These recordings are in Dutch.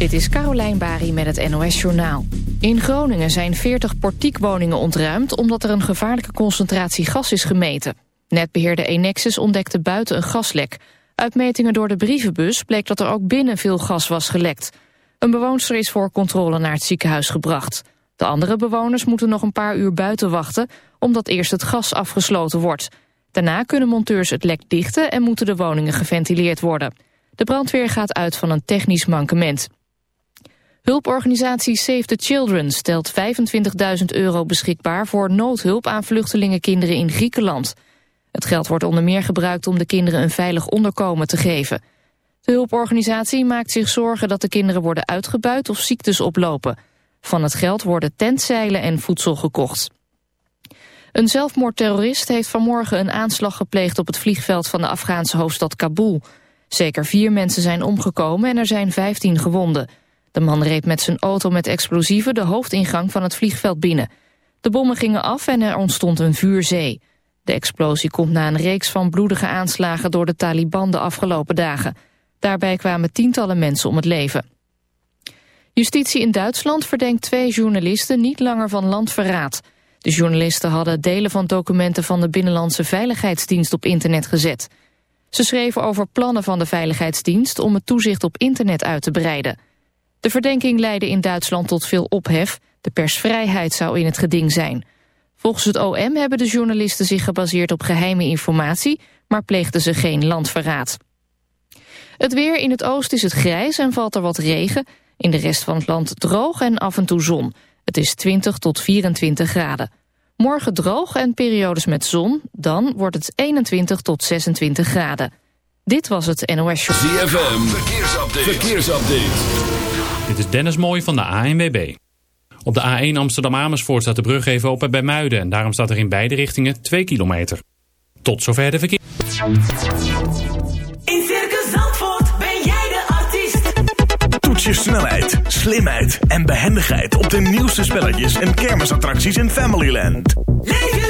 Dit is Carolijn Bari met het NOS Journaal. In Groningen zijn 40 portiekwoningen ontruimd... omdat er een gevaarlijke concentratie gas is gemeten. Netbeheerder Enexis ontdekte buiten een gaslek. Uit metingen door de brievenbus bleek dat er ook binnen veel gas was gelekt. Een bewoonster is voor controle naar het ziekenhuis gebracht. De andere bewoners moeten nog een paar uur buiten wachten... omdat eerst het gas afgesloten wordt. Daarna kunnen monteurs het lek dichten... en moeten de woningen geventileerd worden. De brandweer gaat uit van een technisch mankement. Hulporganisatie Save the Children stelt 25.000 euro beschikbaar voor noodhulp aan vluchtelingenkinderen in Griekenland. Het geld wordt onder meer gebruikt om de kinderen een veilig onderkomen te geven. De hulporganisatie maakt zich zorgen dat de kinderen worden uitgebuit of ziektes oplopen. Van het geld worden tentzeilen en voedsel gekocht. Een zelfmoordterrorist heeft vanmorgen een aanslag gepleegd op het vliegveld van de Afghaanse hoofdstad Kabul. Zeker vier mensen zijn omgekomen en er zijn 15 gewonden. De man reed met zijn auto met explosieven de hoofdingang van het vliegveld binnen. De bommen gingen af en er ontstond een vuurzee. De explosie komt na een reeks van bloedige aanslagen door de Taliban de afgelopen dagen. Daarbij kwamen tientallen mensen om het leven. Justitie in Duitsland verdenkt twee journalisten niet langer van landverraad. De journalisten hadden delen van documenten van de Binnenlandse Veiligheidsdienst op internet gezet. Ze schreven over plannen van de Veiligheidsdienst om het toezicht op internet uit te breiden. De verdenking leidde in Duitsland tot veel ophef. De persvrijheid zou in het geding zijn. Volgens het OM hebben de journalisten zich gebaseerd op geheime informatie... maar pleegden ze geen landverraad. Het weer in het oosten is het grijs en valt er wat regen. In de rest van het land droog en af en toe zon. Het is 20 tot 24 graden. Morgen droog en periodes met zon. Dan wordt het 21 tot 26 graden. Dit was het NOS Show. Verkeersupdate. Dit is Dennis Mooij van de ANWB. Op de A1 Amsterdam-Amersfoort staat de brug even open bij Muiden. En daarom staat er in beide richtingen 2 kilometer. Tot zover de verkeer. In Circus Zandvoort ben jij de artiest. Toets je snelheid, slimheid en behendigheid op de nieuwste spelletjes en kermisattracties in Familyland. Leef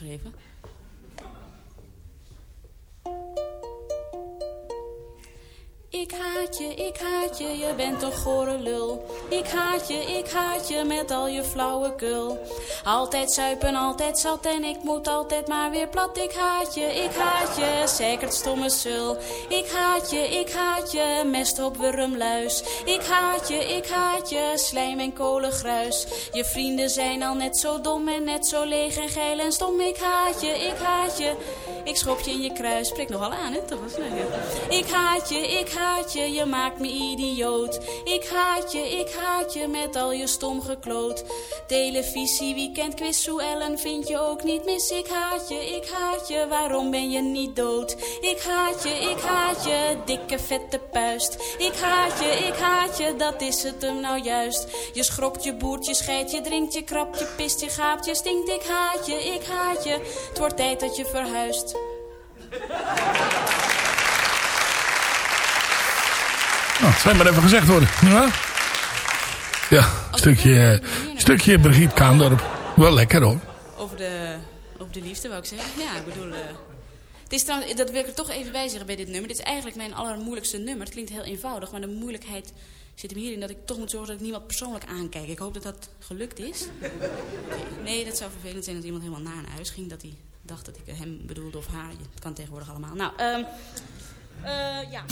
Geschreven. Ik haat je, je bent een gore lul. Ik haat je, ik haat je met al je flauwekul. Altijd zuipen, altijd zat en ik moet altijd maar weer plat. Ik haat je, ik haat je, zeker stomme sul. Ik haat je, ik haat je, mest op wurmluis. Ik haat je, ik haat je, slijm en kolengruis. Je vrienden zijn al net zo dom en net zo leeg en geil en stom. Ik haat je, ik haat je, ik schop je in je kruis. Spreek nogal aan, hè? Toch was leuk, hè? Ik haat je, ik haat je, je maakt me idioot. Ik haat je, ik haat je met al je stom gekloot. Televisie, weekend, quiz, Sue Ellen vind je ook niet mis. Ik haat je, ik haat je, waarom ben je niet dood? Ik haat je, ik haat je, dikke vette puist. Ik haat je, ik haat je, dat is het hem nou juist. Je schrokt, je boert, je scheidt, je drinkt, je krabt, je pist, je gaapt, je stinkt. Ik haat je, ik haat je, het wordt tijd dat je verhuist. Nou, het zijn maar even gezegd worden. Ja, ja een stukje, stukje Brigitte Kaandorp. Wel lekker hoor. Over de, over de liefde, wou ik zeggen. Ja, ik bedoel... eh, het is trouwens, dat wil ik er toch even bij zeggen bij dit nummer. Dit is eigenlijk mijn allermoeilijkste nummer. Het klinkt heel eenvoudig, maar de moeilijkheid zit hem hierin... dat ik toch moet zorgen dat ik niemand persoonlijk aankijk. Ik hoop dat dat gelukt is. Nee, dat zou vervelend zijn als iemand helemaal na naar huis ging... dat hij dacht dat ik hem bedoelde of haar. Het kan tegenwoordig allemaal. Nou, ehm eh, ja...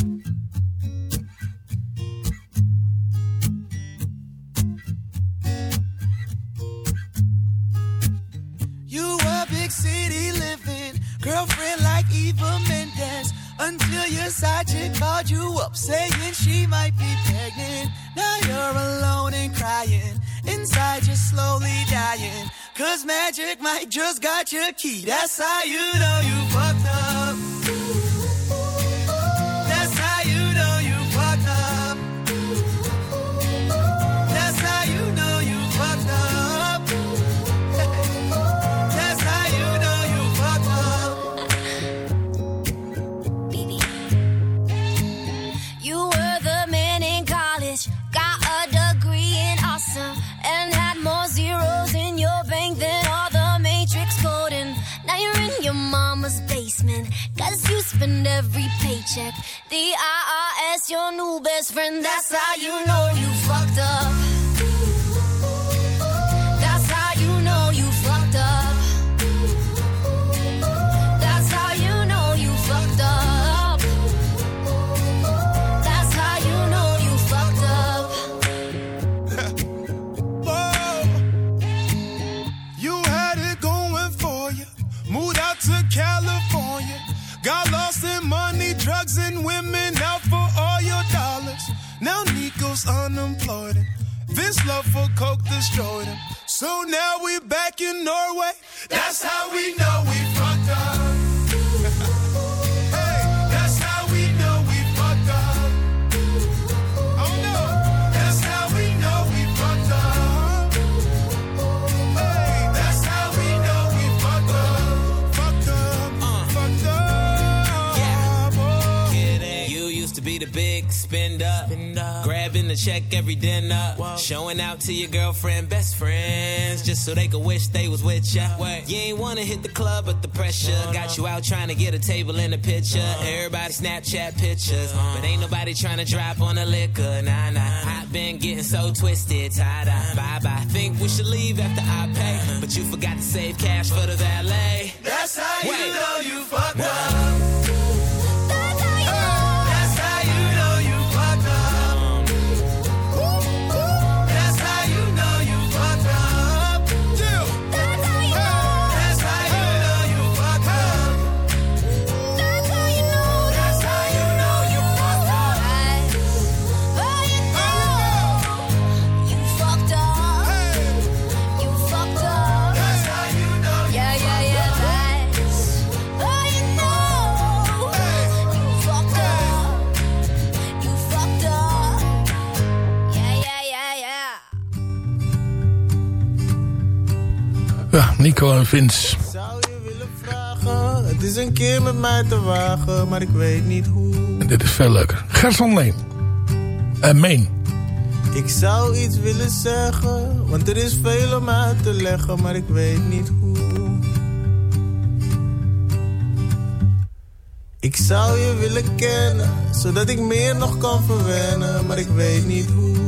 You were big city living, girlfriend like Eva Mendes. Until your side chick called you up saying she might be pregnant. Now you're alone and crying, inside you're slowly dying. Cause magic might just got your key. That's how you know you cause you spend every paycheck. The IRS, your new best friend, that's how you know you fucked up. Got lost in money, drugs, and women out for all your dollars. Now Nico's unemployed. Vince love for coke destroyed him. So now we back in Norway. That's how we know we fucked up. Big spender, grabbing the check every dinner, showing out to your girlfriend, best friends, just so they could wish they was with ya. You ain't wanna hit the club, but the pressure got you out trying to get a table in the picture. Everybody Snapchat pictures, but ain't nobody trying to drop on the liquor. Nah, nah. I've been getting so twisted, tied up. Bye bye. Think we should leave after I pay, but you forgot to save cash for the valet. Nico en Vince. Zou je willen vragen? Het is een keer met mij te wagen, maar ik weet niet hoe. En dit is veel leuker. Gerson Leen. En Meen. Ik zou iets willen zeggen, want er is veel om uit te leggen, maar ik weet niet hoe. Ik zou je willen kennen, zodat ik meer nog kan verwennen, maar ik weet niet hoe.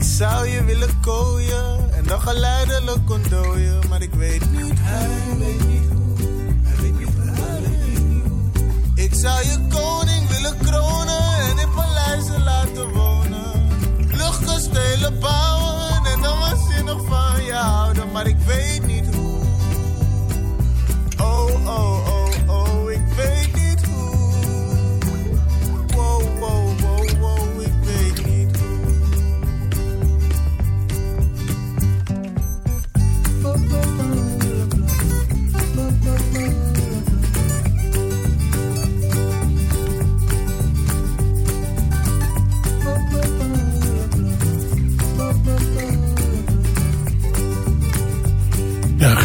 Ik zou je willen kooien en dan geleidelijk ontdooien, maar ik weet niet Hij weet niet hoe, hij weet niet hoe, hij weet niet hoe. Ik zou je koning willen kronen en in paleizen laten wonen. Luchtkastelen bouwen en dan waanzinnig van je houden, maar ik weet niet hoe. Oh, oh, oh, oh,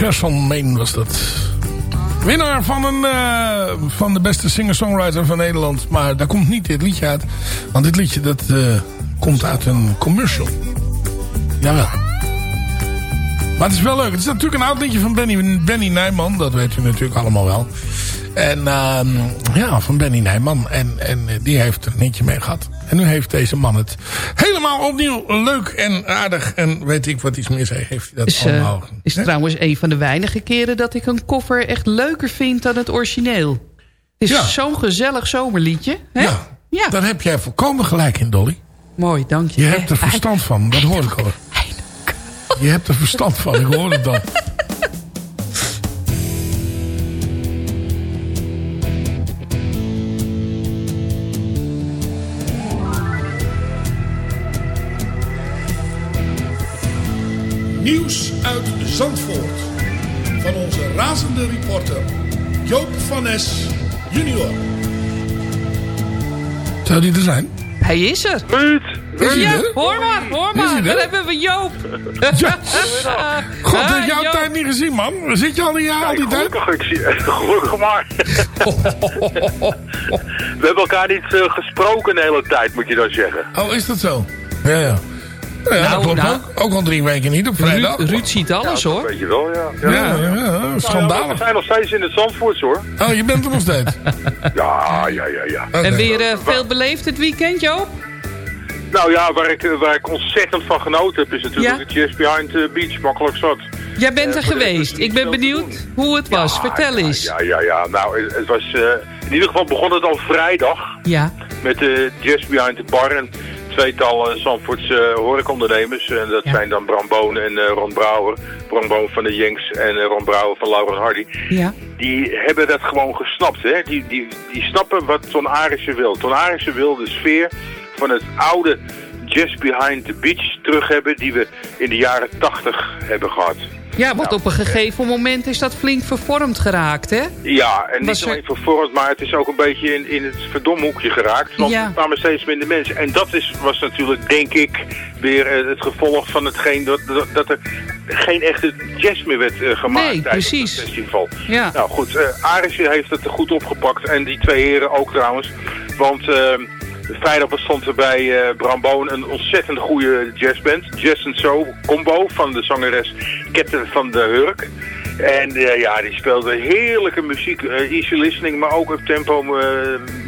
Gerson Meen was dat. Winnaar van, een, eh, van de beste singer-songwriter van Nederland. Maar daar komt niet dit liedje uit. Want dit liedje dat, eh, komt uit een commercial. Jawel. Maar het is wel leuk. Het is natuurlijk een oud liedje van Benny, Benny Nijman. Dat weet u natuurlijk allemaal wel. En ehm, ja, van Benny Nijman. En, en eh, die heeft er een liedje mee gehad. En nu heeft deze man het helemaal opnieuw leuk en aardig. En weet ik wat iets meer zei. Heeft hij dat Is, eh, allemaal. is trouwens een van de weinige keren dat ik een koffer echt leuker vind dan het origineel. Het is Ja. zo'n gezellig zomerliedje. Hè? Ja, Ja. daar heb jij volkomen gelijk in, Dolly. Mooi, dank je. Je hebt er verstand van, dat hoor ik al. Je hebt er verstand van, ik hoor het dan. Nieuws uit Zandvoort. Van onze razende reporter Joop van Nes junior. Zou die er zijn? Hij is er. Ruud! Is hij Ja, er? hoor maar, hoor maar. Dan hebben we Joop. Ja. God, Ah, heb jouw Joop. tijd niet gezien, man. Zit je al die, al die tijd? Gelukkig, ik zie, gelukkig maar. We hebben elkaar niet eh, gesproken de hele tijd, moet je dan zeggen. Oh, is dat zo? Ja, ja. Nou ja, Nou, dat klopt nou. ook. Ook al drie weken niet op vrijdag. Ruud, Ruud ziet alles Ja, hoor. Weet je wel, ja. Ja, ja, ja, Nou ja, schandalig. we zijn nog steeds in het Zandvoorts hoor. Oh, je bent er nog steeds. Ja, ja, ja, ja. En weer eh, veel beleefd het weekend, Joop? Nou ja, waar ik, eh, waar ik ontzettend van genoten heb, is natuurlijk Ja? het Jazz Behind the Beach. Makkelijk zat. Jij bent er de rest geweest. er Ik ben benieuwd hoe het was. Vertel eens. Ja, ja, ja. Nou, het, het was... eh, in ieder geval begon het al vrijdag. Ja. Met de Jazz Behind the Bar. En tweetal uh, Zandvoortse uh, horecaondernemers. En dat Ja. zijn dan Bram Boon en eh, Ron Brouwer. Bram Boon van de Jenks en eh, Ron Brouwer van Laurens Hardy. Ja. Die hebben dat gewoon gesnapt. Hè? Die, die, die snappen wat Ton Arissen wil. Ton Arissen wil de sfeer van het oude Jazz Behind the Beach terug hebben... die we in de jaren 80 hebben gehad. Ja, want op een gegeven moment is dat flink vervormd geraakt, hè? Ja, en Was niet er- alleen vervormd, maar het is ook een beetje in, in het verdomhoekje geraakt. Want Ja. er kwamen steeds minder mensen. En dat is, was natuurlijk, denk ik, weer eh, het gevolg van hetgeen dat, dat, dat er geen echte jazz meer werd eh, gemaakt Nee, precies. het festival. Ja. Nou goed, uh, Arisje heeft het goed opgepakt en die twee heren ook trouwens. Want uh, vrijdag bestond er bij uh, Bram Boon een ontzettend goede jazzband. Jazz and Soul combo van de zangeres Captain van der Hurk. En uh, ja, die speelde heerlijke muziek, uh, easy listening, maar ook op tempo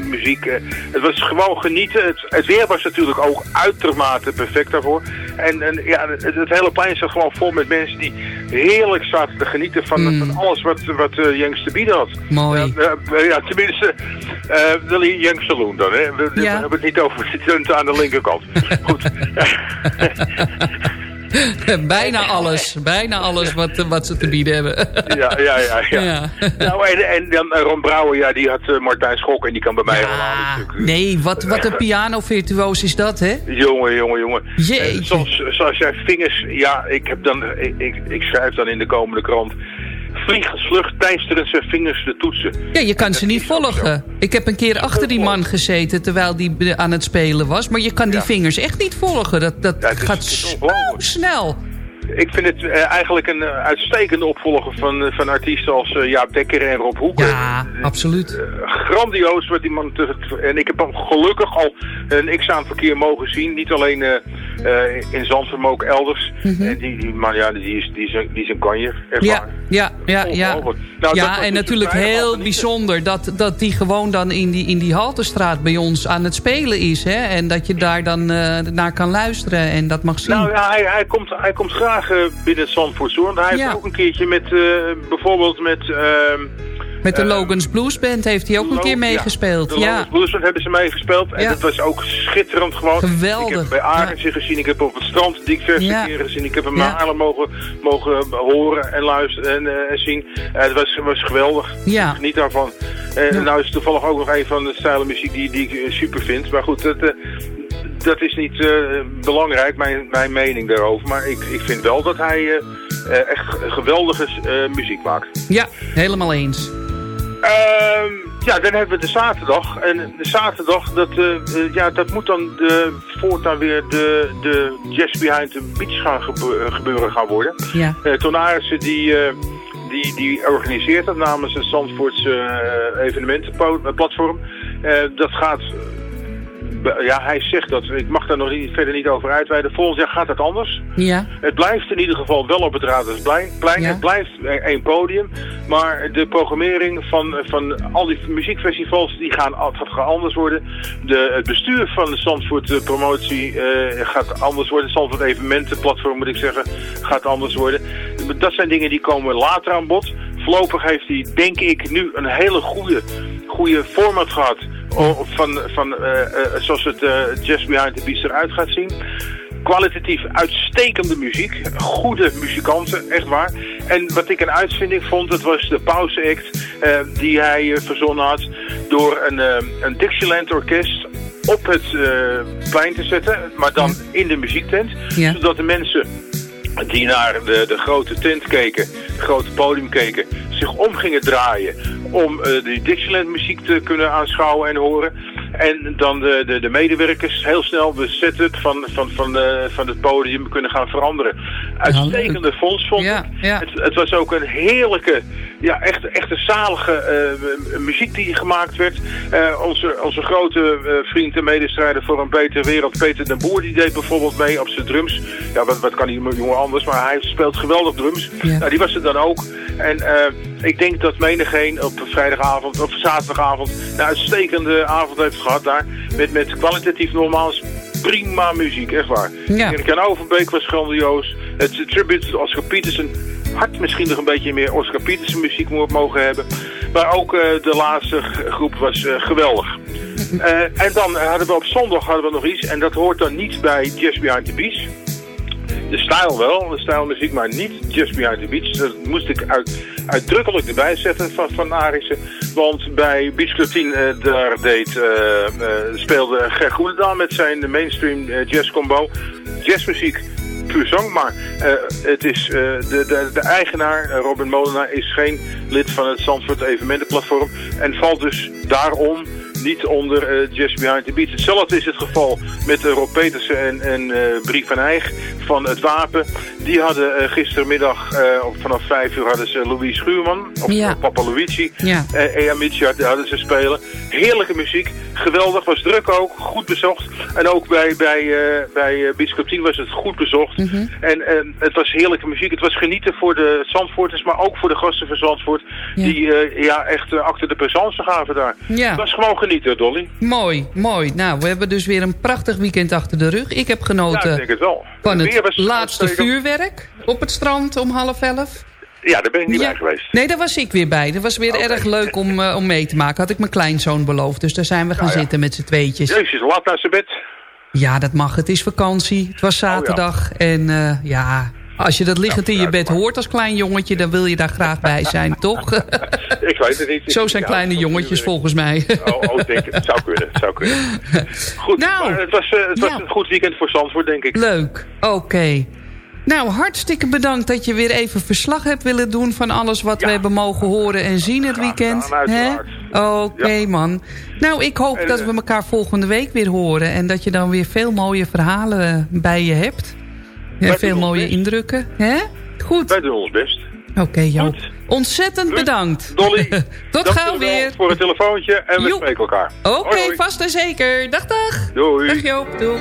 muziek. het was gewoon genieten. Het, het, weer was natuurlijk ook uitermate perfect daarvoor. En, en ja, het, het, hele plein zat gewoon vol met mensen die heerlijk zaten te genieten van, mm. van alles wat, wat Jenks te bieden had. Mooi. ja, tenminste, de Jenks Saloon dan. Hè. We, ja. we, hebben het niet over de aan de linkerkant. Goed. bijna alles. Bijna alles wat, wat ze te bieden hebben. ja, ja, ja. ja. ja. Nou, en, en dan Ron Brouwer, ja, die had uh, Martijn Schok en die kan bij mij ja, helemaal Nee, wat, wat een pianovirtuoos is dat, hè? Jongen, jongen, jongen. Jeetje. Zoals, zoals jij vingers, ja, ik heb dan, ik, ik, ik schrijf dan in de komende krant vliegensvlug tijsterend zijn vingers de toetsen. Ja, je kan ze niet volgen. Ik heb een keer achter die man gezeten terwijl die aan het spelen was. Maar je kan die ja. vingers echt niet volgen. Dat, dat ja, het is, gaat zo snel. Ik vind het uh, eigenlijk een uh, uitstekende opvolger van, uh, van artiesten als Jaap Dekker en Rob Hoeken. Ja, absoluut. grandioos wat die man... Te, en ik heb hem gelukkig al een x-aantal keer mogen zien. Niet alleen in Zandvoort, maar ook elders. Mhm. Mm -hmm. En die, die man, ja, die is, die is, die is een kanje. Ja, ja, ja. Ja, nou, ja en natuurlijk heel bijzonder dat, dat die gewoon dan in die, in die Haltestraat bij ons aan het spelen is. Hè? En dat je daar dan naar kan luisteren en dat mag zien. Nou ja, hij, hij, komt, hij komt graag binnen het Zandvoort hoor. Want hij ja. heeft ook een keertje met, bijvoorbeeld met... Met de Logans Blues Band heeft hij ook een keer meegespeeld. Ja, de. Logans Blues Band hebben ze meegespeeld. En dat was ook schitterend gewoon. Geweldig. Ik heb bij Arendtje gezien, ik heb op het strand diverse keren gezien. Ik heb hem Ja. mogen, mogen horen en luisteren en, eh, en zien. Eh, het was, was geweldig. Ja. Geniet daarvan. En nou is toevallig ook nog een van de stijlen muziek die, die ik eh, super vind. Maar goed, dat, eh, dat is niet eh, belangrijk, mijn, mijn mening daarover. Maar ik, ik vind wel dat hij eh, eh, echt geweldige eh, muziek maakt. Ja, helemaal eens. Ehm, ja, dan hebben we de zaterdag. En de zaterdag, dat, eh, eh, ja, dat moet dan de, voortaan weer de, de Jazz Behind the Beach gaan eh, gebeuren gaan worden. Ja. Uh, Ton Arissen die, die, die organiseert dat namens het Zandvoortse uh, evenementenplatform. Uh, dat gaat... Ja, hij zegt dat. Ik mag daar nog niet, verder niet over uitweiden. Volgend jaar gaat het anders. Ja. Het blijft in ieder geval wel op het Radersplein. Plein. Ja. Het blijft één podium. Maar de programmering van, van al die muziekfestivals die gaan, gaat anders worden. De, het bestuur van de Zandvoort eh, promotie eh, gaat anders worden. Het Zandvoort evenementenplatform moet ik zeggen gaat anders worden. Dat zijn dingen die komen later aan bod. Voorlopig heeft hij denk ik nu een hele goede, goede format gehad. Van, van, eh, eh, zoals het eh, Jazz Behind the Beats eruit gaat zien kwalitatief uitstekende muziek. Goede muzikanten, echt waar. En wat ik een uitvinding vond, dat was de pauze act die hij verzonnen had door een, eh, een Dixieland orkest op het plein te zetten, maar dan in de muziektent. Ja. Zodat de mensen die naar de, de grote tent keken, het grote podium keken, zich om gingen draaien om eh, de Dixieland muziek te kunnen aanschouwen en horen. En dan de, de, de medewerkers heel snel de setup van, van, van, eh, van het podium kunnen gaan veranderen. Uitstekende fonds vond ik. ja. Het, het was ook een heerlijke, ja, echt, echt een zalige eh, muziek die gemaakt werd. Eh, onze, onze grote eh, vriend en medestrijder voor een betere wereld, Peter den Boer, die deed bijvoorbeeld mee op zijn drums. Ja, wat, wat kan die jongen anders, maar hij speelt geweldig drums. Ja. Nou, die was er dan ook. En ik denk dat menigeen op vrijdagavond of zaterdagavond een uitstekende avond heeft gehad daar. Met, met kwalitatief nogmaals prima muziek, echt waar. Ja. Ken Overbeek was grandioos. Het tribute Oscar Peterson had misschien nog een beetje meer Oscar Peterson muziek mo- mogen hebben. Maar ook eh, de laatste groep was eh, geweldig. Eh, en dan hadden we op zondag hadden we nog iets. En dat hoort dan niet bij Jazz Behind the Beach. De stijl wel, de stijlmuziek, maar niet Just Behind the Beach. Dat moest ik uit, uitdrukkelijk erbij zetten van, van Arissen. Want bij Beach Club 10, eh, daar deed, eh, speelde Ger met zijn mainstream jazz combo. Jazzmuziek, puur zang, maar het is, de, de, de eigenaar, Robin Molenaar, is geen lid van het Zandvoort evenementenplatform. En valt dus daarom niet onder eh, Just Behind the Beats. Hetzelfde is het geval met uh, Rob Petersen en, en uh, Brie van Eyck van Het Wapen. Die hadden gistermiddag vanaf 5 uur hadden ze Louis Schuurman, of Ja. Papa Luigi, Ja. Ea Mitchell hadden ze spelen. Heerlijke muziek, geweldig, was druk ook, goed bezocht. En ook bij, bij, eh bij eh, Biscop 10 was het goed bezocht. Mhm. En eh, het was heerlijke muziek. Het was genieten voor de Zandvoorters, maar ook voor de gasten van Zandvoort. Ja. Die eh, ja, echt uh, acte de présence gaven daar. Ja. Het was gewoon genieten, Dolly. Mooi, mooi. Nou, we hebben dus weer een prachtig weekend achter de rug. Ik heb Ja, genoten ik denk het wel. van het laatste vuurwerk op het strand om half elf. Ja, daar ben ik niet Ja. bij geweest. Nee, daar was ik weer bij. Dat was weer erg leuk om, eh, om mee te maken. Had ik mijn kleinzoon beloofd. Dus daar zijn we gaan Nou ja. zitten met z'n tweetjes. Jezus, laat naar zijn bed. Ja, dat mag. Het is vakantie. Het was zaterdag. En eh, ja, als je dat liggend in je bed hoort als klein jongetje... dan wil je daar graag bij zijn, toch? Ik weet het niet. Zo zijn Ja, kleine jongetjes volgens mij. Oh, oh, denk het. Het zou kunnen. Zou kunnen. Goed, Nou, maar het was, eh, het was ja. een goed weekend voor Zandvoort, denk ik. Leuk, oké. Nou, hartstikke bedankt dat je weer even verslag hebt willen doen... van alles wat we hebben mogen horen en zien het weekend. Oké, man. Nou, ik hoop En, dat eh, we elkaar volgende week weer horen... en dat je dan weer veel mooie verhalen bij je hebt. Wij veel mooie best. indrukken. Hè? Goed. Wij doen ons best. Oké, Joop. Ontzettend bedankt. Dolly, Tot gauw weer. voor het telefoontje en we Joep. spreken elkaar. Oké, vast en zeker. Dag, dag. Doei. Dag Joop, doei.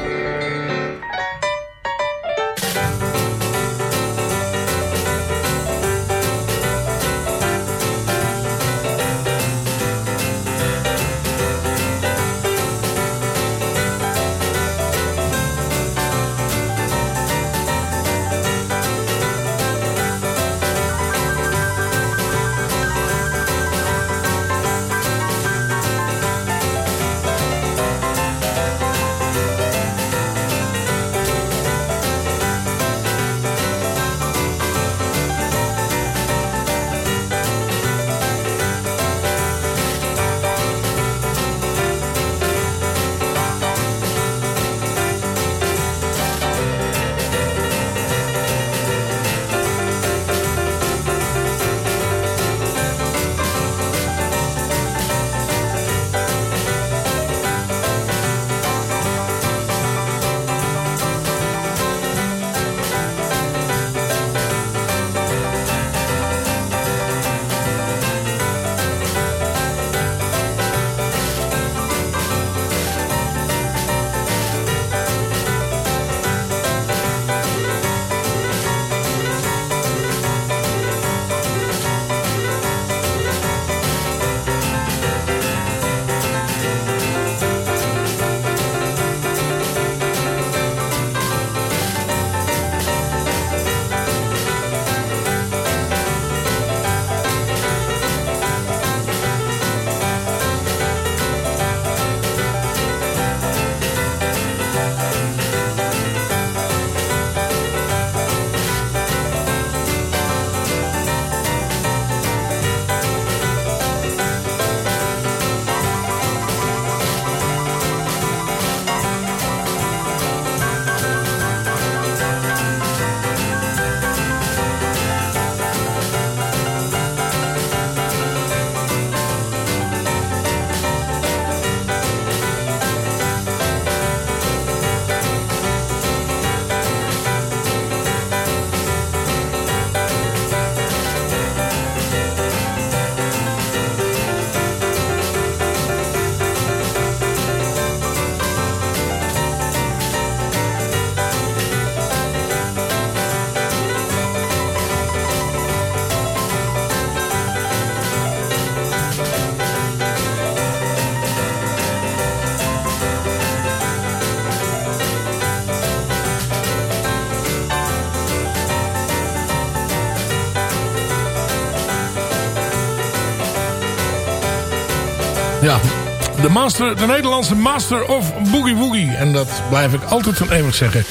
De, master, de Nederlandse master of boogie woogie. En dat blijf ik altijd van eeuwig zeggen.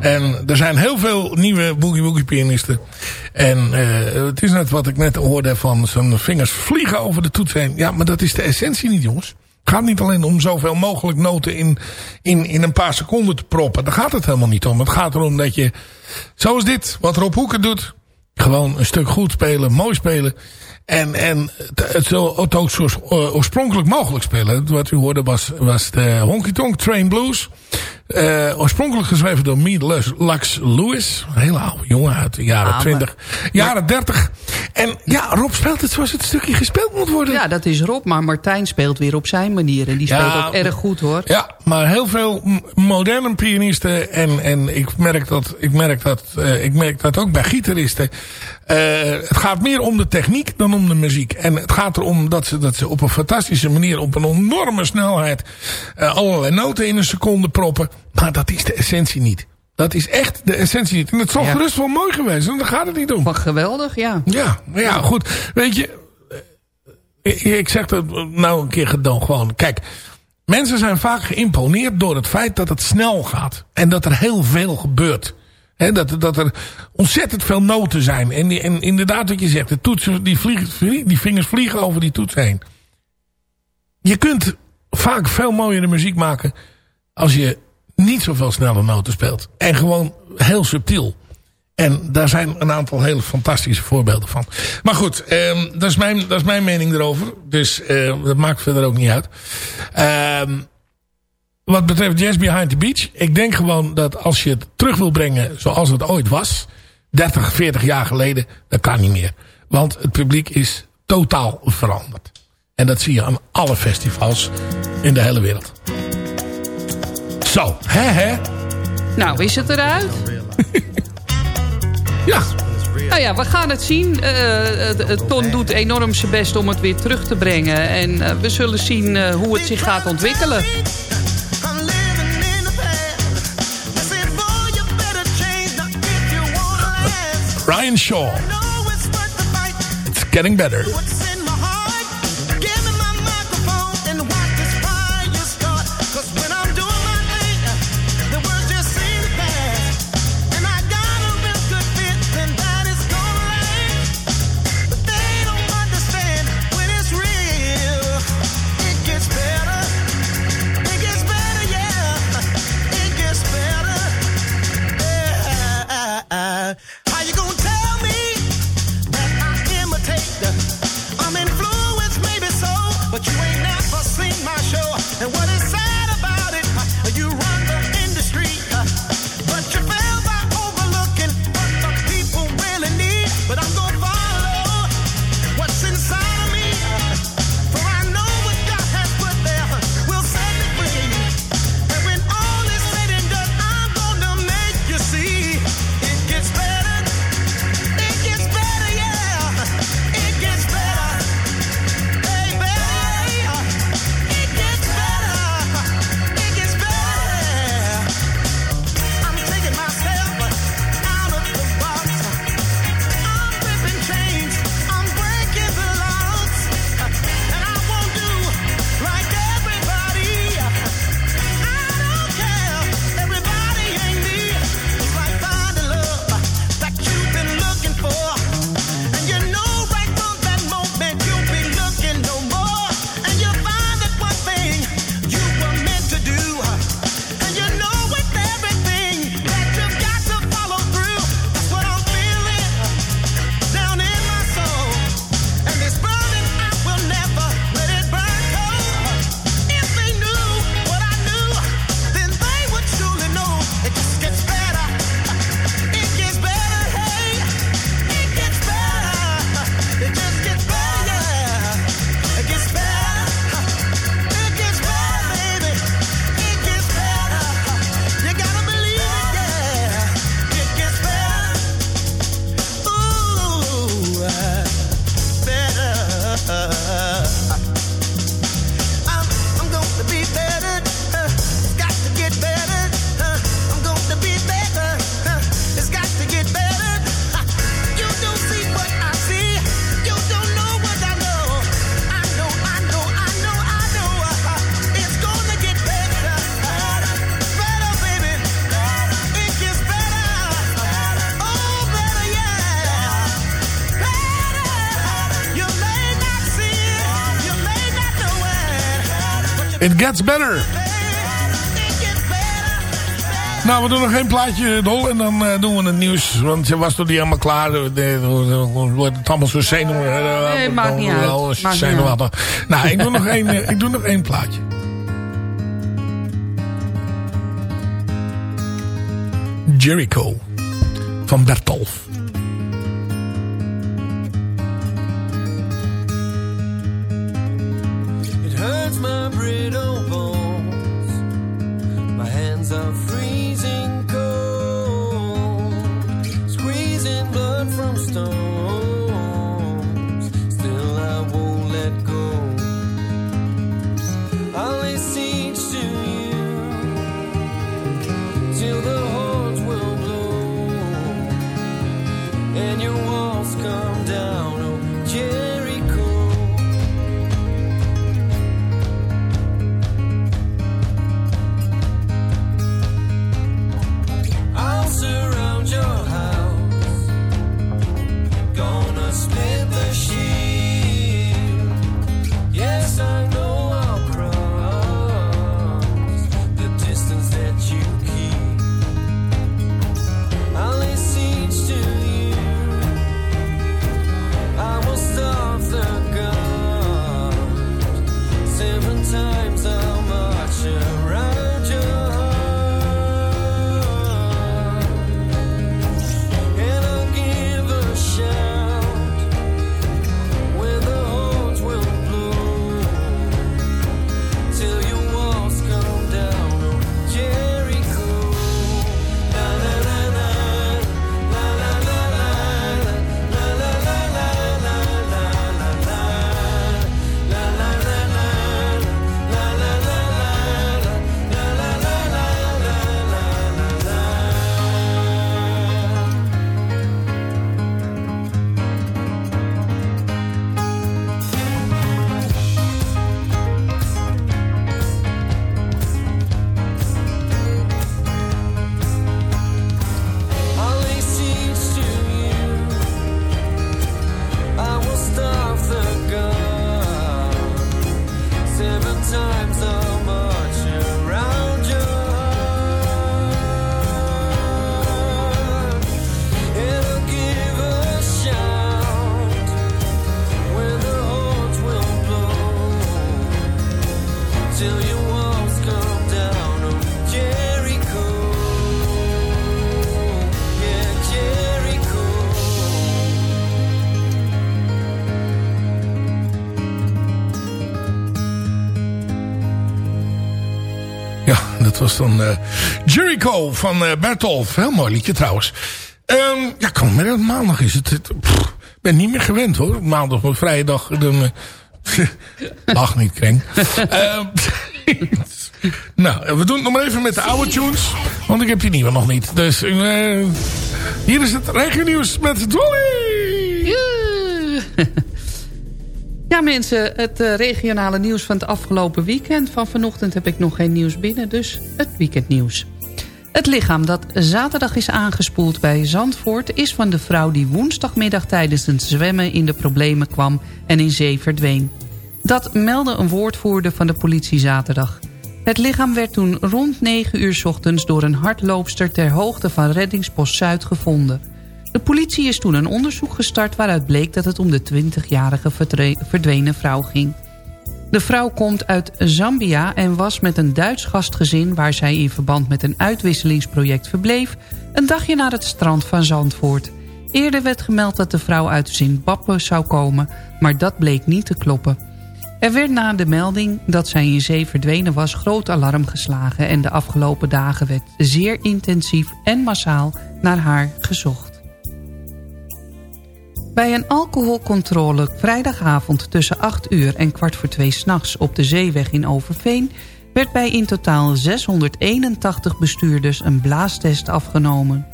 En er zijn heel veel nieuwe boogie woogie pianisten. En uh, het is net wat ik net hoorde van zijn vingers vliegen over de toets heen. Ja, maar dat is de essentie niet jongens. Het gaat niet alleen om zoveel mogelijk noten in, in, in een paar seconden te proppen. Daar gaat het helemaal niet om. Het gaat erom dat je, zoals dit, wat Rob Hoeken doet... gewoon een stuk goed spelen, mooi spelen... En, en het, het zo, het ook zo oorspronkelijk mogelijk spelen. Wat u hoorde was, was de Honky Tonk Train Blues. Uh, oorspronkelijk geschreven door Mead Lux Lewis. Een hele oude jongen uit de jaren Ah, 20, jaren 30. En ja, Rob speelt het zoals het stukje gespeeld moet worden. Ja, dat is Rob. Maar Martijn speelt weer op zijn manier. En die speelt Ja, ook erg goed hoor. Ja, maar heel veel moderne pianisten en, en ik merk dat, ik merk dat, eh, ik merk dat ook bij gitaristen. Eh, het gaat meer om de techniek dan om de muziek. En het gaat erom dat ze, dat ze op een fantastische manier, op een enorme snelheid, allerlei noten in een seconde proppen. Maar dat is de essentie niet. Dat is echt de essentie niet. En het zal Ja. gerust wel mooi geweest zijn, daar gaat het niet om. Wat geweldig, ja. Ja, maar ja, goed. Weet je, ik, ik zeg dat nou een keer gedaan gewoon. Kijk, mensen zijn vaak geïmponeerd door het feit dat het snel gaat. En dat er heel veel gebeurt. He, dat, dat er ontzettend veel noten zijn. En, die- en inderdaad wat je zegt, de toetsen, die, vliegen, die vingers vliegen over die toets heen. Je kunt vaak veel mooiere muziek maken als je niet zoveel snelle noten speelt. En gewoon heel subtiel. En daar zijn een aantal hele fantastische voorbeelden van. Maar goed, ehm, dat, is mijn, dat is mijn mening erover. Dus eh, dat maakt verder ook niet uit. Ehm, wat betreft Jazz Behind the Beach. Ik denk gewoon dat als je het terug wil brengen zoals het ooit was. 30, 40 jaar geleden. Dat kan niet meer. Want het publiek is totaal veranderd. En dat zie je aan alle festivals in de hele wereld. Zo, hè hè. Nou, is het eruit? ja. Nou ja, we gaan het zien. Eh, eh, Ton doet enorm zijn best om het weer terug te brengen. En eh, we zullen zien eh, hoe het zich gaat ontwikkelen. Ryan Shaw. It's getting better. It. Gets better. Nou, we doen nog één plaatje, Dol. En dan eh, doen we het nieuws. Want je was toch niet helemaal klaar. Wordt het allemaal zo zenuwachtig. Nee, maakt niet uit. Niet. Nou, ik doe nog één, eh, ik doe nog één plaatje. Jericho. Van Bertolf. Dat was dan eh, Jericho van eh Bertolf. Heel mooi liedje trouwens. Ehm, ja, kom maar, dat maandag is het. Ik ben niet meer gewend hoor. Maandag of vrije dag. Eh, niet, kreng. Ehm, nou, we doen het nog maar even met de oude tunes. Want ik heb die nieuwe nog niet. Dus hier is het regionieuws met Dolly. Ja mensen, het eh, regionale nieuws van het afgelopen weekend. Van vanochtend heb ik nog geen nieuws binnen, dus het weekendnieuws. Het lichaam dat zaterdag is aangespoeld bij Zandvoort... is van de vrouw die woensdagmiddag tijdens het zwemmen in de problemen kwam... en in zee verdween. Dat meldde een woordvoerder van de politie zaterdag. Het lichaam werd toen rond 9 uur ochtends door een hardloopster... ter hoogte van Reddingspost Zuid gevonden... De politie is toen een onderzoek gestart waaruit bleek dat het om de 20-jarige verdwenen vrouw ging. De vrouw komt uit Zambia en was met een Duits gastgezin... waar zij in verband met een uitwisselingsproject verbleef... een dagje naar het strand van Zandvoort. Eerder werd gemeld dat de vrouw uit Zimbabwe zou komen... maar dat bleek niet te kloppen. Er werd na de melding dat zij in zee verdwenen was groot alarm geslagen... en de afgelopen dagen werd zeer intensief en massaal naar haar gezocht. Bij een alcoholcontrole vrijdagavond tussen 8 uur en kwart voor 2 s'nachts op de zeeweg in Overveen... werd bij in totaal 681 bestuurders een blaastest afgenomen.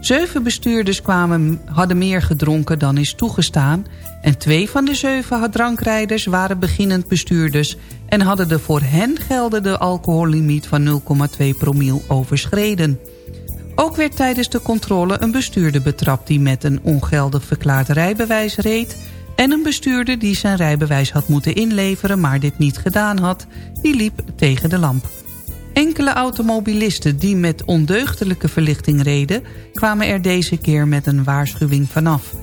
Zeven bestuurders kwamen, hadden meer gedronken dan is toegestaan... en twee van de zeven drankrijders waren beginnend bestuurders... en hadden de voor hen geldende alcohollimiet van 0,2 promiel overschreden... Ook werd tijdens de controle een bestuurder betrapt... die met een ongeldig verklaard rijbewijs reed... en een bestuurder die zijn rijbewijs had moeten inleveren... maar dit niet gedaan had, die liep tegen de lamp. Enkele automobilisten die met ondeugdelijke verlichting reden... kwamen er deze keer met een waarschuwing vanaf.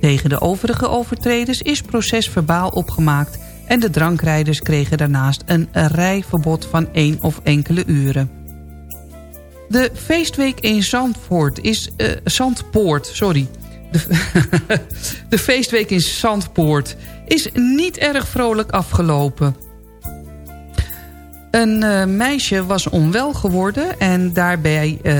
Tegen de overige overtreders is procesverbaal opgemaakt... en de drankrijders kregen daarnaast een rijverbod van één of enkele uren. De feestweek in Zandvoort is... eh, Zandpoort, sorry. De, de feestweek in Zandpoort is niet erg vrolijk afgelopen. Een eh, meisje was onwel geworden en daarbij eh,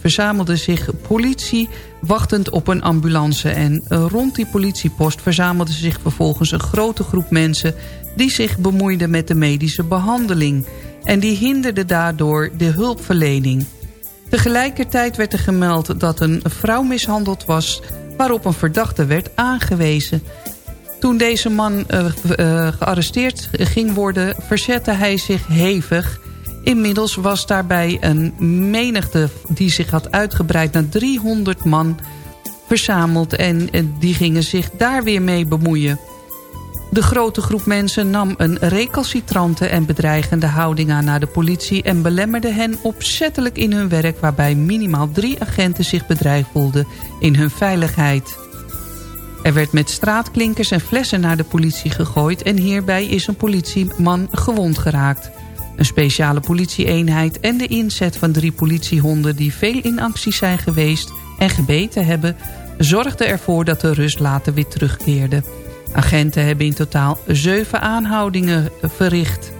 verzamelde zich politie wachtend op een ambulance. En rond die politiepost verzamelde zich vervolgens een grote groep mensen... die zich bemoeiden met de medische behandeling. En die hinderde daardoor de hulpverlening. Tegelijkertijd werd er gemeld dat een vrouw mishandeld was... waarop een verdachte werd aangewezen... Toen deze man uh, uh, gearresteerd ging worden, verzette hij zich hevig. Inmiddels was daarbij een menigte die zich had uitgebreid naar 300 man verzameld. En uh, die gingen zich daar weer mee bemoeien. De grote groep mensen nam een recalcitrante en bedreigende houding aan naar de politie... en belemmerde hen opzettelijk in hun werk... waarbij minimaal drie agenten zich bedreigd voelden in hun veiligheid. Er werd met straatklinkers en flessen naar de politie gegooid... en hierbij is een politieman gewond geraakt. Een speciale politieeenheid en de inzet van drie politiehonden... die veel in actie zijn geweest en gebeten hebben... zorgden ervoor dat de rust later weer terugkeerde. Agenten hebben in totaal zeven aanhoudingen verricht.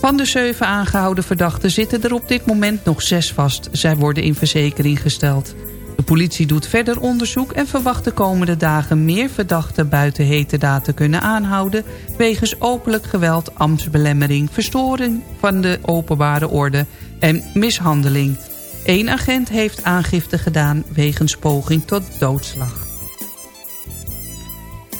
Van de zeven aangehouden verdachten zitten er op dit moment nog zes vast. Zij worden in verzekering gesteld. De politie doet verder onderzoek en verwacht de komende dagen meer verdachten buiten hete daad te kunnen aanhouden... wegens openlijk geweld, ambtsbelemmering, verstoring van de openbare orde en mishandeling. Eén agent heeft aangifte gedaan wegens poging tot doodslag.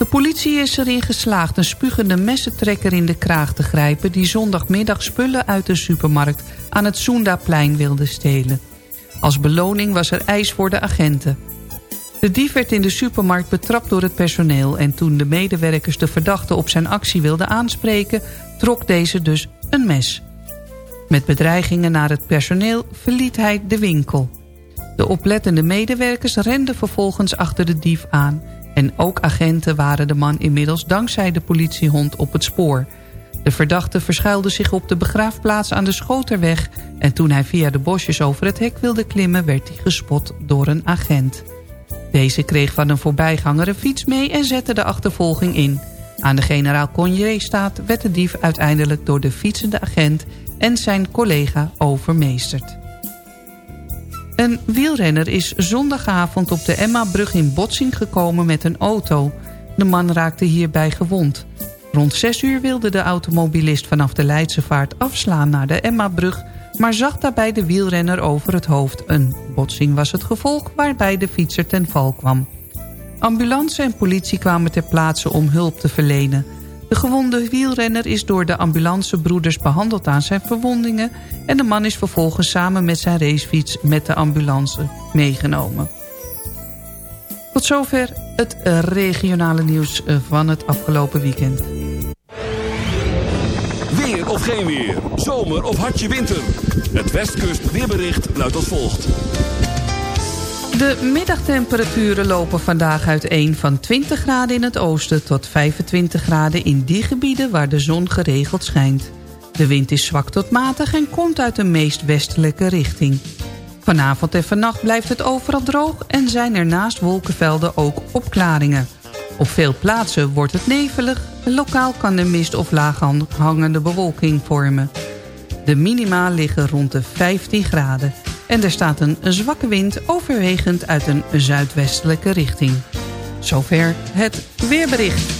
De politie is erin geslaagd een spugende messentrekker in de kraag te grijpen... die zondagmiddag spullen uit de supermarkt aan het Soendaplein wilde stelen. Als beloning was er ijs voor de agenten. De dief werd in de supermarkt betrapt door het personeel... en toen de medewerkers de verdachte op zijn actie wilden aanspreken... trok deze dus een mes. Met bedreigingen naar het personeel verliet hij de winkel. De oplettende medewerkers renden vervolgens achter de dief aan... en ook agenten waren de man inmiddels dankzij de politiehond op het spoor... De verdachte verschuilde zich op de begraafplaats aan de Schoterweg... en toen hij via de bosjes over het hek wilde klimmen... werd hij gespot door een agent. Deze kreeg van een voorbijganger een fiets mee en zette de achtervolging in. Aan de generaal Conjé-staat werd de dief uiteindelijk door de fietsende agent... en zijn collega overmeesterd. Een wielrenner is zondagavond op de Emma-brug in botsing gekomen met een auto. De man raakte hierbij gewond. Rond 6 uur wilde de automobilist vanaf de Leidse vaart afslaan naar de Emma-brug... maar zag daarbij de wielrenner over het hoofd. Een botsing was het gevolg waarbij de fietser ten val kwam. Ambulance en politie kwamen ter plaatse om hulp te verlenen. De gewonde wielrenner is door de ambulancebroeders behandeld aan zijn verwondingen... en de man is vervolgens samen met zijn racefiets met de ambulance meegenomen. Tot zover het regionale nieuws van het afgelopen weekend. Weer of geen weer. Zomer of hartje winter. Het Westkust weerbericht luidt als volgt. De middagtemperaturen lopen vandaag uiteen van 20 graden in het oosten... tot 25 graden in die gebieden waar de zon geregeld schijnt. De wind is zwak tot matig en komt uit de meest westelijke richting. Vanavond en vannacht blijft het overal droog... en zijn er naast wolkenvelden ook opklaringen. Op veel plaatsen wordt het nevelig. Lokaal kan de mist of laaghangende bewolking vormen. De minima liggen rond de 15 graden. En er staat een zwakke wind overwegend uit een zuidwestelijke richting. Zover het weerbericht.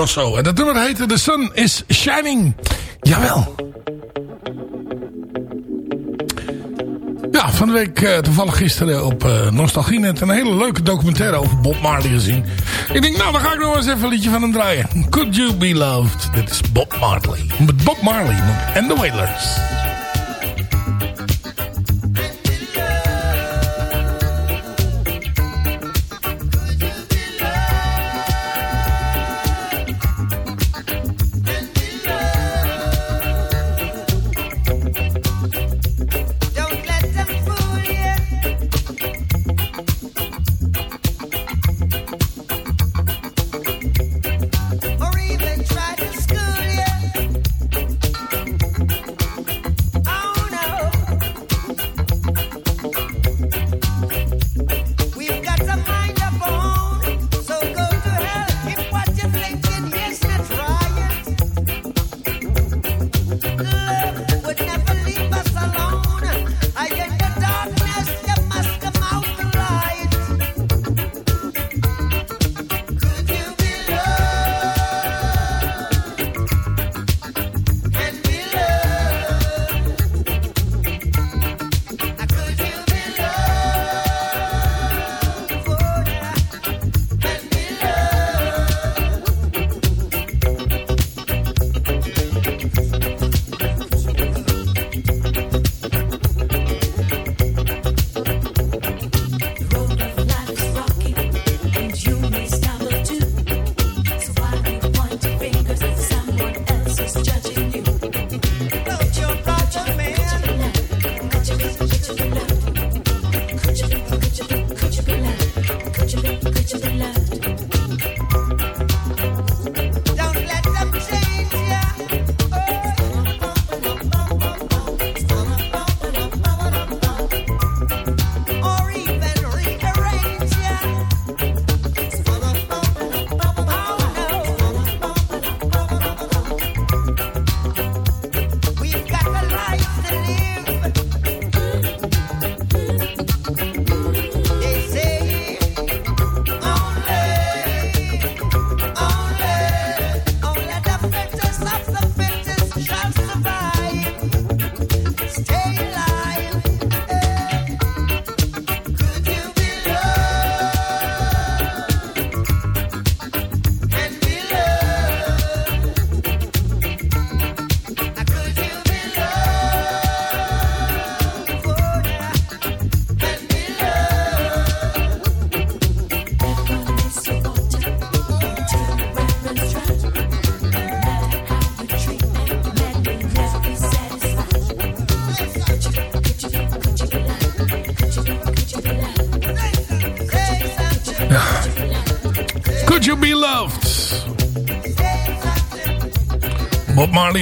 Grosso. En dat nummer heette The Sun is Shining. Jawel. Ja, van de week eh, toevallig gisteren op eh Nostalgie net een hele leuke documentaire over Bob Marley gezien. Ik denk, nou dan ga ik nog eens even een liedje van hem draaien. Could You Be Loved? Dit is Bob Marley. Met Bob Marley en The Wailers.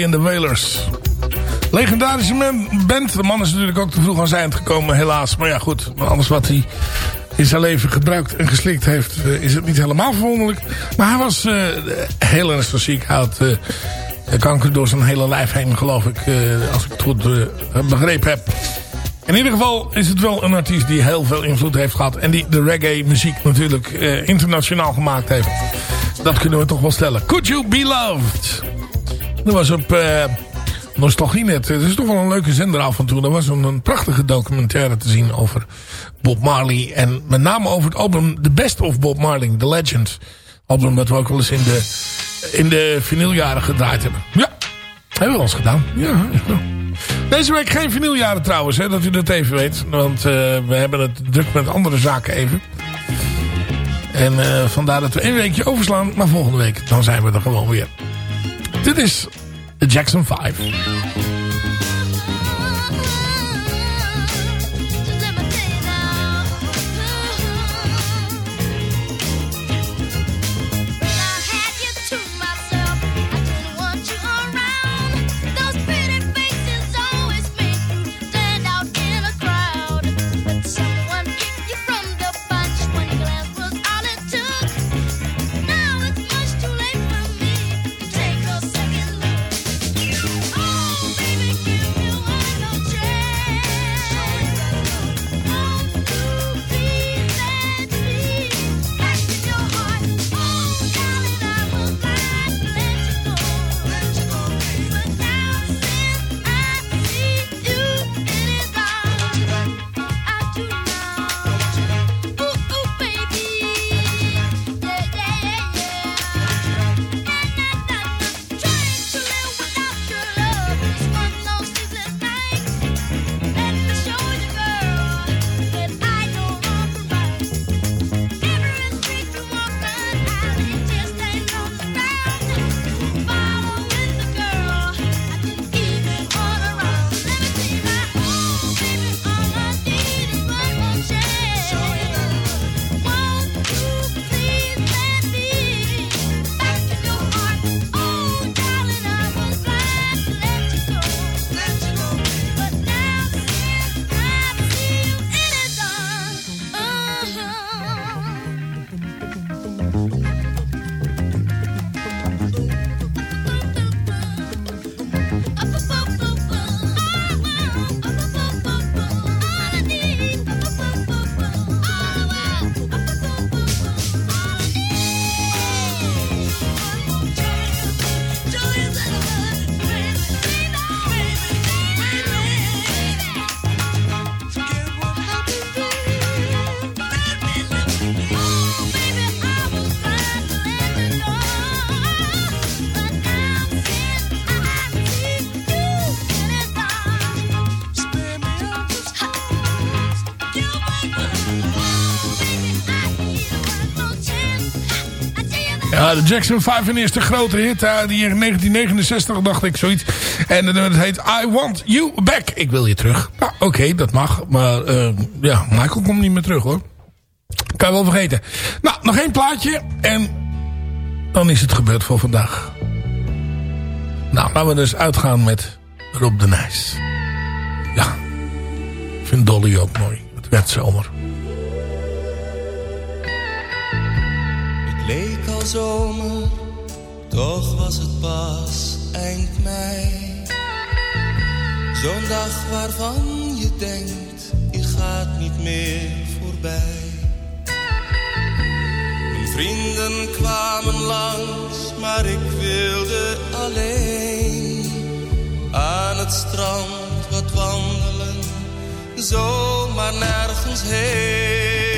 En de Wailers. Legendarische man- band. De man is natuurlijk ook te vroeg aan zijn eind gekomen, helaas. Maar ja, goed. Alles wat hij in zijn leven gebruikt en geslikt heeft... eh, is het niet helemaal verwonderlijk. Maar hij was eh, heel ernstig ziek. Hij had eh, kanker door zijn hele lijf heen, geloof ik. als ik het goed begrepen heb. In ieder geval is het wel een artiest die heel veel invloed heeft gehad. En die de reggae muziek natuurlijk internationaal gemaakt heeft. Dat kunnen we toch wel stellen. Could You Be Loved? Dat was op eh Nostalgie net. Het is toch wel een leuke zender af en toe. Er was een, een prachtige documentaire te zien over Bob Marley. En met name over het album The Best of Bob Marley. The Legend. Album dat we ook wel eens in de, in de vinyljaren gedraaid hebben. Ja, hebben we wel eens gedaan. Ja, ja. Deze week geen vinyljaren trouwens, hè, dat u dat even weet. Want eh, we hebben het druk met andere zaken even. En eh, vandaar dat we één weekje overslaan. Maar volgende week, dan zijn we er gewoon weer. Dit is Jackson 5. Ja, de Jackson 5 een eerste grote hit. eh, die in 1969 dacht ik zoiets. En het heet I Want You Back. Ik wil je terug. Nou, oké, dat mag. Maar eh, ja, Michael komt niet meer terug hoor. Kan je wel vergeten. Nou, nog één plaatje. En dan is het gebeurd voor vandaag. Nou, laten we dus uitgaan met Rob de Nijs. Ja, ik vind Dolly ook mooi. Het werd zomer. Toch was het pas eind mei. Zo'n dag waarvan je denkt, die gaat niet meer voorbij. Mijn vrienden kwamen langs, maar ik wilde alleen aan het strand wat wandelen, zomaar nergens heen.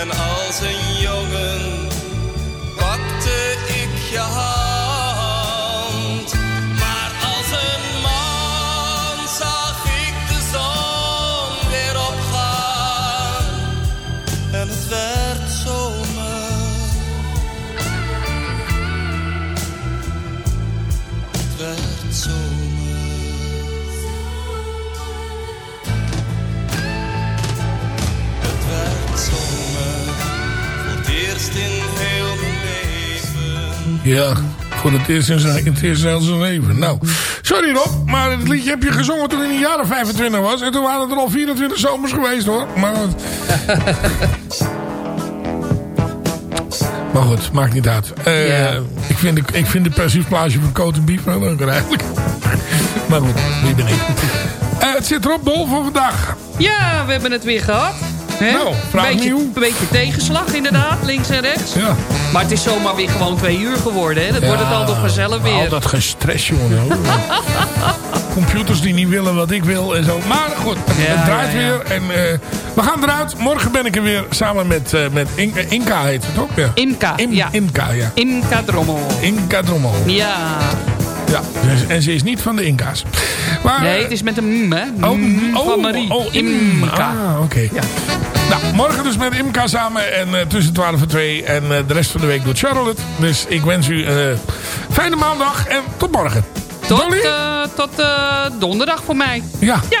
En als een jongen pakte ik je hand. Maar Ja, voor het eerst in zijn, het eerst in zijn leven. Nou, sorry Rob, maar het liedje heb je gezongen toen je in de jaren 25 was. En toen waren er al 24 zomers geweest hoor. Maar goed. maar goed, maakt niet uit. Eh, ik, vind de, ik vind de persiflage van Coat en Beef wel leuker eigenlijk. maar goed, wie ben ik? Eh, het zit erop, Bol, voor vandaag. Ja, we hebben het weer gehad. Hè? Nou, vraag beetje. Een beetje tegenslag inderdaad, links en rechts. Ja. Maar het is zomaar weer gewoon twee uur geworden. Hè? Dat wordt het al toch vanzelf weer. Al dat gestrest, jongen. Computers die niet willen wat ik wil en zo. Maar goed, het draait weer. En eh, we gaan eruit. Morgen ben ik er weer samen met, eh, met In- eh, Inka heet het ook. Ja. Imka, ja. Inka, ja. Imka Drommel. Inka Drommel. Ja. Ja, en ze is niet van de Inka's. Maar, Nee, eh, het is met een M, hè? Oh, M oh, van Marie. oh, Im- Imka. Ah, oké. Nou, morgen dus met Imka samen en eh, tussen 12 en 2. En eh, de rest van de week doet Charlotte. Dus ik wens u een fijne maandag en tot morgen. Tot, tot donderdag voor mij. Ja. Ja.